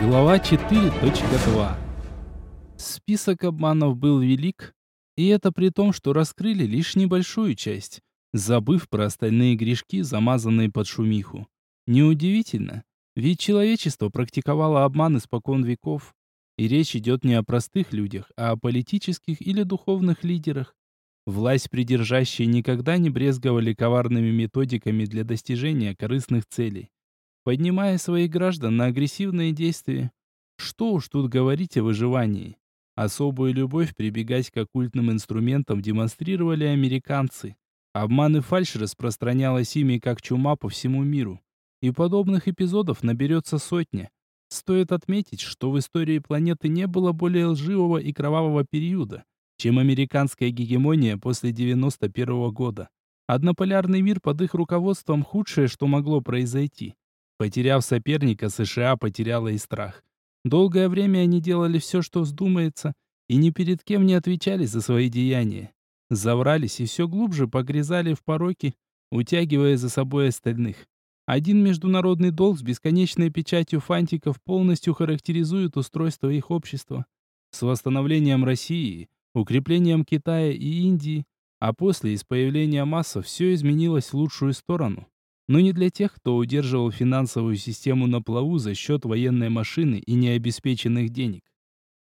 Глава 4.2 Список обманов был велик, и это при том, что раскрыли лишь небольшую часть, забыв про остальные грешки, замазанные под шумиху. Неудивительно, ведь человечество практиковало обман испокон веков, и речь идет не о простых людях, а о политических или духовных лидерах. Власть придержащие никогда не брезговали коварными методиками для достижения корыстных целей поднимая своих граждан на агрессивные действия. Что уж тут говорить о выживании. Особую любовь прибегать к оккультным инструментам демонстрировали американцы. Обман и фальшь распространялась ими как чума по всему миру. И подобных эпизодов наберется сотня. Стоит отметить, что в истории планеты не было более лживого и кровавого периода, чем американская гегемония после 91 -го года. Однополярный мир под их руководством худшее, что могло произойти. Потеряв соперника, США потеряла и страх. Долгое время они делали все, что вздумается, и ни перед кем не отвечали за свои деяния. Заврались и все глубже погрязали в пороке, утягивая за собой остальных. Один международный долг с бесконечной печатью фантиков полностью характеризует устройство их общества. С восстановлением России, укреплением Китая и Индии, а после из появления массов все изменилось в лучшую сторону но не для тех, кто удерживал финансовую систему на плаву за счет военной машины и необеспеченных денег.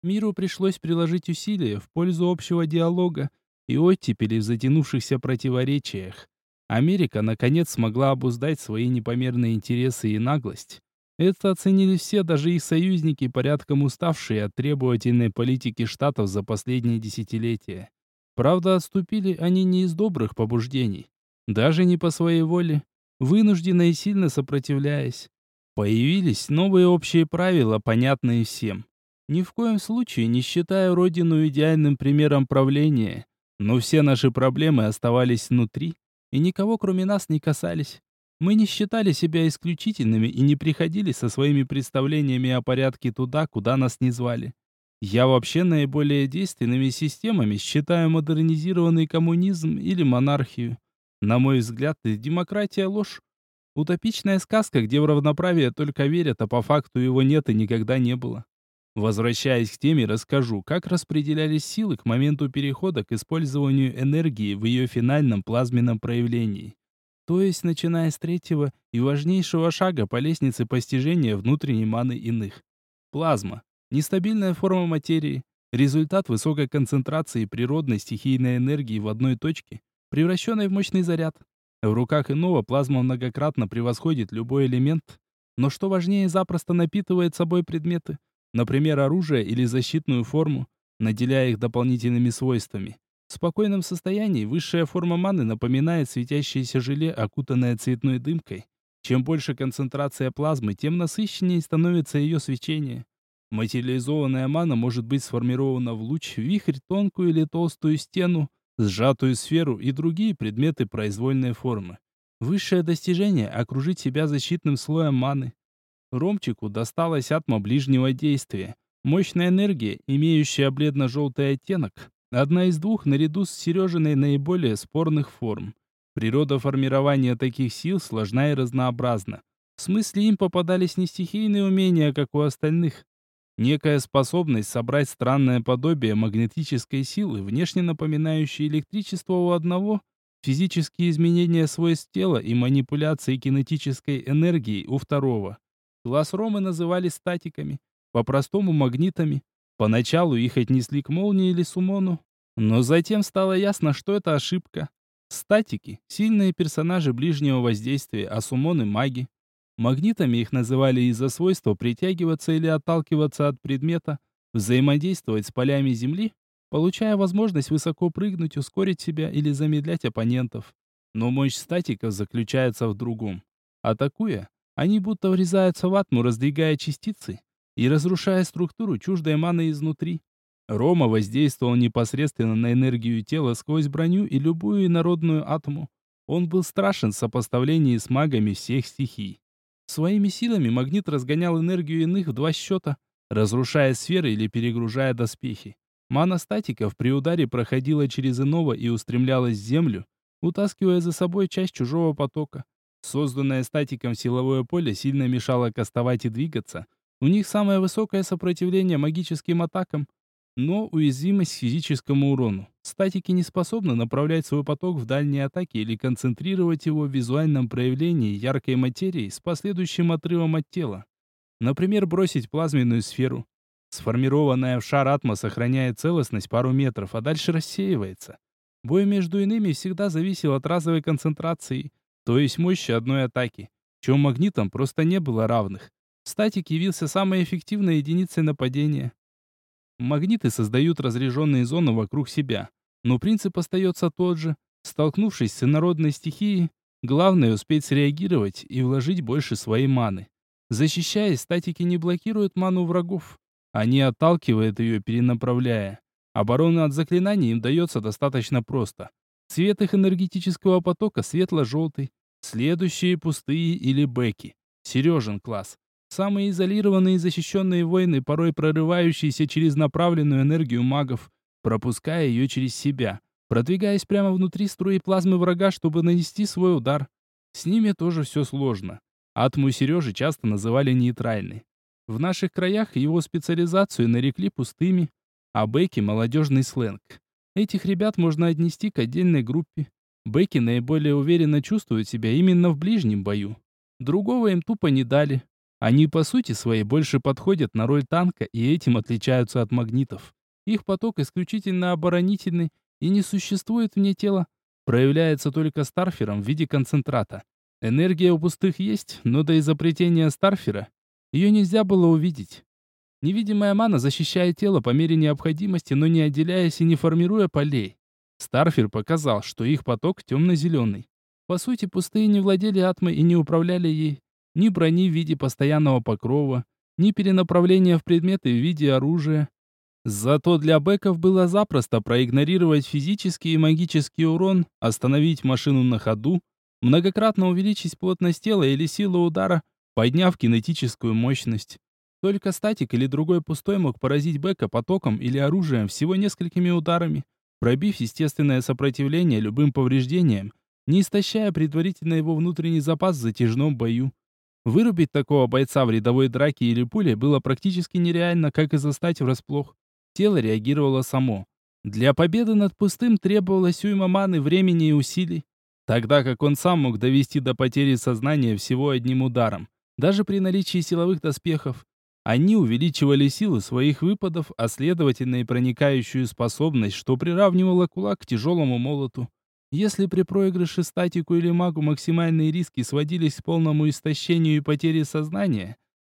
Миру пришлось приложить усилия в пользу общего диалога и оттепели в затянувшихся противоречиях. Америка, наконец, смогла обуздать свои непомерные интересы и наглость. Это оценили все, даже их союзники, порядком уставшие от требовательной политики Штатов за последние десятилетия. Правда, отступили они не из добрых побуждений, даже не по своей воле, вынужденно и сильно сопротивляясь. Появились новые общие правила, понятные всем. Ни в коем случае не считая родину идеальным примером правления, но все наши проблемы оставались внутри, и никого кроме нас не касались. Мы не считали себя исключительными и не приходили со своими представлениями о порядке туда, куда нас не звали. Я вообще наиболее действенными системами считаю модернизированный коммунизм или монархию. На мой взгляд, демократия ложь. Утопичная сказка, где в равноправие только верят, а по факту его нет и никогда не было. Возвращаясь к теме, расскажу, как распределялись силы к моменту перехода к использованию энергии в ее финальном плазменном проявлении. То есть, начиная с третьего и важнейшего шага по лестнице постижения внутренней маны иных. Плазма. Нестабильная форма материи. Результат высокой концентрации природной стихийной энергии в одной точке, превращенной в мощный заряд. В руках иного плазма многократно превосходит любой элемент, но что важнее, запросто напитывает собой предметы, например, оружие или защитную форму, наделяя их дополнительными свойствами. В спокойном состоянии высшая форма маны напоминает светящееся желе, окутанное цветной дымкой. Чем больше концентрация плазмы, тем насыщеннее становится ее свечение. Материализованная мана может быть сформирована в луч, вихрь, тонкую или толстую стену, сжатую сферу и другие предметы произвольной формы. Высшее достижение — окружить себя защитным слоем маны. Ромчику досталась атма ближнего действия. Мощная энергия, имеющая бледно-желтый оттенок, одна из двух наряду с Сережиной наиболее спорных форм. Природа формирования таких сил сложна и разнообразна. В смысле им попадались не стихийные умения, как у остальных, Некая способность собрать странное подобие магнетической силы, внешне напоминающей электричество у одного, физические изменения свойств тела и манипуляции кинетической энергией у второго. Классромы называли статиками, по-простому магнитами. Поначалу их отнесли к молнии или сумону, но затем стало ясно, что это ошибка. Статики — сильные персонажи ближнего воздействия, а сумоны — маги. Магнитами их называли из-за свойства притягиваться или отталкиваться от предмета, взаимодействовать с полями Земли, получая возможность высоко прыгнуть, ускорить себя или замедлять оппонентов. Но мощь статиков заключается в другом. Атакуя, они будто врезаются в атму, раздвигая частицы и разрушая структуру чуждой маны изнутри. Рома воздействовал непосредственно на энергию тела сквозь броню и любую инородную атому. Он был страшен в сопоставлении с магами всех стихий. Своими силами магнит разгонял энергию иных в два счета, разрушая сферы или перегружая доспехи. Мана статиков при ударе проходила через иного и устремлялась в землю, утаскивая за собой часть чужого потока. Созданное статиком силовое поле сильно мешало кастовать и двигаться, У них самое высокое сопротивление магическим атакам, но уязвимость к физическому урону. Статики не способны направлять свой поток в дальние атаки или концентрировать его в визуальном проявлении яркой материи с последующим отрывом от тела. Например, бросить плазменную сферу. Сформированная в шар атма сохраняет целостность пару метров, а дальше рассеивается. Бой между иными всегда зависел от разовой концентрации, то есть мощи одной атаки, чем магнитам просто не было равных. Статик явился самой эффективной единицей нападения. Магниты создают разряженные зоны вокруг себя, но принцип остается тот же. Столкнувшись с инородной стихией, главное успеть среагировать и вложить больше своей маны. Защищаясь, статики не блокируют ману врагов. Они отталкивают ее, перенаправляя. Оборона от заклинаний им дается достаточно просто. Цвет их энергетического потока светло-желтый. Следующие пустые или бэки. Сережин класс. Самые изолированные и защищенные воины, порой прорывающиеся через направленную энергию магов, пропуская ее через себя, продвигаясь прямо внутри струи плазмы врага, чтобы нанести свой удар. С ними тоже все сложно. Атму Сережи часто называли нейтральной. В наших краях его специализацию нарекли пустыми, а Бэки — молодежный сленг. Этих ребят можно отнести к отдельной группе. Бэки наиболее уверенно чувствуют себя именно в ближнем бою. Другого им тупо не дали. Они по сути своей больше подходят на роль танка и этим отличаются от магнитов. Их поток исключительно оборонительный и не существует вне тела, проявляется только старфером в виде концентрата. Энергия у пустых есть, но до изобретения старфера ее нельзя было увидеть. Невидимая мана защищает тело по мере необходимости, но не отделяясь и не формируя полей. Старфер показал, что их поток темно-зеленый. По сути, пустые не владели атмой и не управляли ей, ни брони в виде постоянного покрова, ни перенаправления в предметы в виде оружия. Зато для бэков было запросто проигнорировать физический и магический урон, остановить машину на ходу, многократно увеличить плотность тела или силу удара, подняв кинетическую мощность. Только статик или другой пустой мог поразить бэка потоком или оружием всего несколькими ударами, пробив естественное сопротивление любым повреждениям, не истощая предварительно его внутренний запас в затяжном бою. Вырубить такого бойца в рядовой драке или пуле было практически нереально, как и застать врасплох. Тело реагировало само. Для победы над пустым требовалось уйма маны, времени и усилий, тогда как он сам мог довести до потери сознания всего одним ударом, даже при наличии силовых доспехов. Они увеличивали силу своих выпадов, а следовательно и проникающую способность, что приравнивало кулак к тяжелому молоту. Если при проигрыше статику или магу максимальные риски сводились к полному истощению и потере сознания,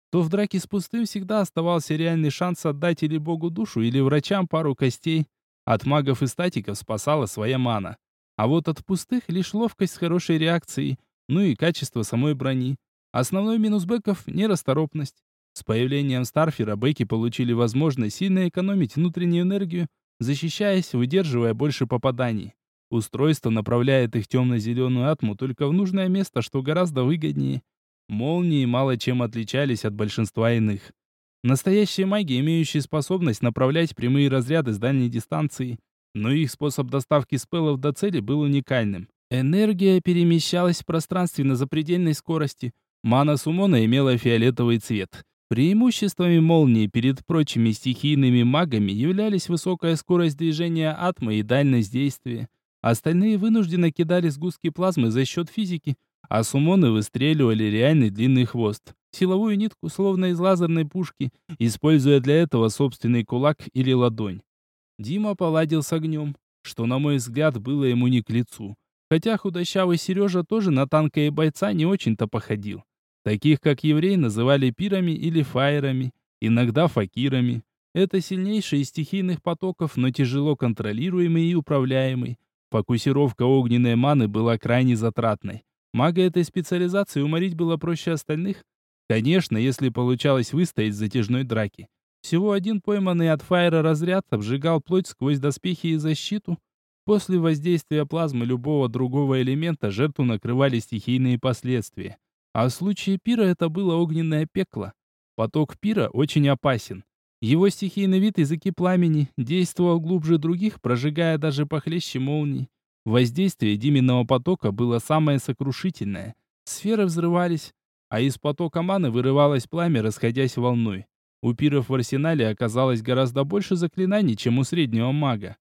то в драке с пустым всегда оставался реальный шанс отдать или богу душу, или врачам пару костей. От магов и статиков спасала своя мана. А вот от пустых лишь ловкость с хорошей реакцией, ну и качество самой брони. Основной минус бэков — нерасторопность. С появлением Старфера бэки получили возможность сильно экономить внутреннюю энергию, защищаясь, выдерживая больше попаданий. Устройство направляет их темно-зеленую атму только в нужное место, что гораздо выгоднее. Молнии мало чем отличались от большинства иных. Настоящие маги, имеющие способность направлять прямые разряды с дальней дистанции, но их способ доставки спеллов до цели был уникальным. Энергия перемещалась в пространстве на запредельной скорости. Мана Сумона имела фиолетовый цвет. Преимуществами молнии перед прочими стихийными магами являлись высокая скорость движения атмы и дальность действия. Остальные вынужденно кидали сгустки плазмы за счет физики, а сумоны выстреливали реальный длинный хвост. Силовую нитку, словно из лазерной пушки, используя для этого собственный кулак или ладонь. Дима поладил с огнем, что, на мой взгляд, было ему не к лицу. Хотя худощавый Сережа тоже на танка и бойца не очень-то походил. Таких, как еврей, называли пирами или фаерами, иногда факирами. Это сильнейший из стихийных потоков, но тяжело контролируемый и управляемый. Фокусировка огненной маны была крайне затратной. Мага этой специализации уморить было проще остальных. Конечно, если получалось выстоять в затяжной драке. Всего один пойманный от фаера разряд обжигал плоть сквозь доспехи и защиту. После воздействия плазмы любого другого элемента жертву накрывали стихийные последствия. А в случае пира это было огненное пекло. Поток пира очень опасен. Его стихийный вид языки пламени действовал глубже других, прожигая даже похлеще молний. Воздействие Диминого потока было самое сокрушительное. Сферы взрывались. а из потока маны вырывалось пламя, расходясь волной. У пиров в арсенале оказалось гораздо больше заклинаний, чем у среднего мага.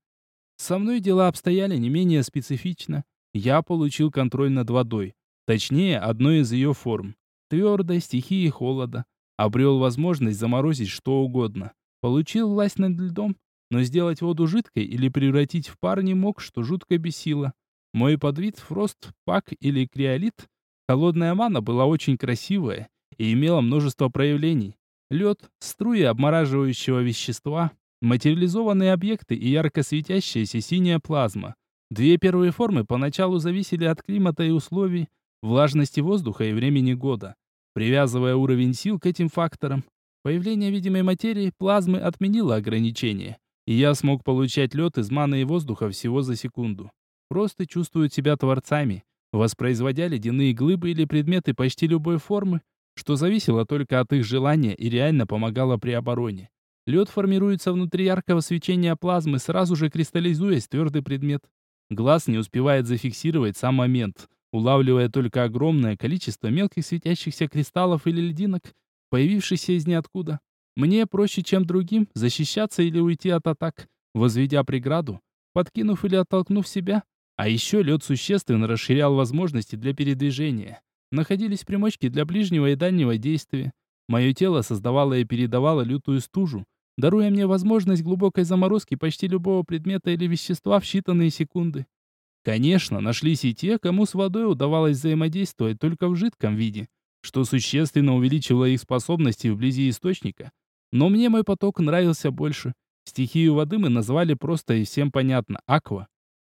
Со мной дела обстояли не менее специфично. Я получил контроль над водой, точнее, одной из ее форм. Твердой стихии холода. Обрел возможность заморозить что угодно. Получил власть над льдом, но сделать воду жидкой или превратить в пар не мог, что жутко бесило. Мой подвид фрост, пак или криолит, холодная мана была очень красивая и имела множество проявлений. Лед, струи обмораживающего вещества, материализованные объекты и ярко светящаяся синяя плазма. Две первые формы поначалу зависели от климата и условий, влажности воздуха и времени года. Привязывая уровень сил к этим факторам, появление видимой материи плазмы отменило ограничения и я смог получать лед из маны и воздуха всего за секунду. Просто чувствуют себя творцами, воспроизводя ледяные глыбы или предметы почти любой формы, что зависело только от их желания и реально помогало при обороне. Лед формируется внутри яркого свечения плазмы, сразу же кристаллизуясь в твердый предмет. Глаз не успевает зафиксировать сам момент, улавливая только огромное количество мелких светящихся кристаллов или льдинок, появившихся из ниоткуда. Мне проще, чем другим, защищаться или уйти от атак, возведя преграду, подкинув или оттолкнув себя. А еще лед существенно расширял возможности для передвижения. Находились примочки для ближнего и дальнего действия. Мое тело создавало и передавало лютую стужу, даруя мне возможность глубокой заморозки почти любого предмета или вещества в считанные секунды. Конечно, нашлись и те, кому с водой удавалось взаимодействовать только в жидком виде, что существенно увеличивало их способности вблизи источника, но мне мой поток нравился больше. Стихию воды мы назвали просто и всем понятно – аква.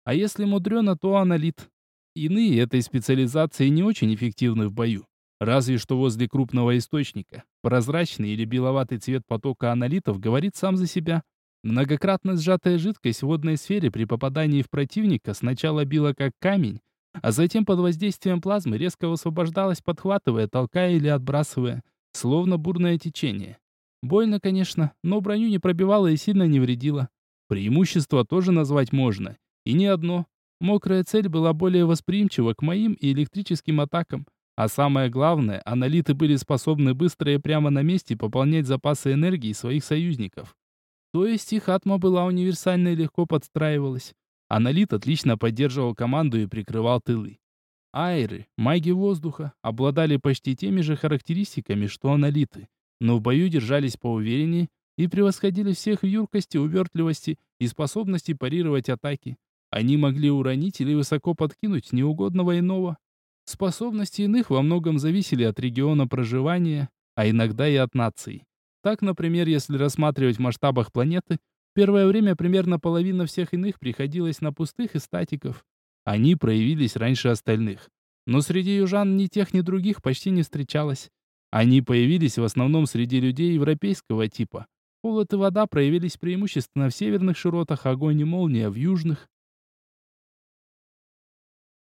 А если мудрено, то аналит. Иные этой специализации не очень эффективны в бою. Разве что возле крупного источника. Прозрачный или беловатый цвет потока аналитов говорит сам за себя. Многократно сжатая жидкость в водной сфере при попадании в противника сначала била как камень, а затем под воздействием плазмы резко высвобождалась, подхватывая, толкая или отбрасывая, словно бурное течение. Больно, конечно, но броню не пробивало и сильно не вредило. Преимущество тоже назвать можно. И не одно. Мокрая цель была более восприимчива к моим и электрическим атакам. А самое главное, аналиты были способны быстро и прямо на месте пополнять запасы энергии своих союзников. То есть их атма была универсальна и легко подстраивалась. Аналит отлично поддерживал команду и прикрывал тылы. Айры, маги воздуха, обладали почти теми же характеристиками, что аналиты но в бою держались поувереннее и превосходили всех в юркости, увертливости и способности парировать атаки. Они могли уронить или высоко подкинуть неугодного иного. Способности иных во многом зависели от региона проживания, а иногда и от наций. Так, например, если рассматривать в масштабах планеты, первое время примерно половина всех иных приходилась на пустых и статиков. Они проявились раньше остальных. Но среди южан ни тех, ни других почти не встречалось. Они появились в основном среди людей европейского типа. Холод и вода проявились преимущественно в северных широтах, огонь и молния в южных.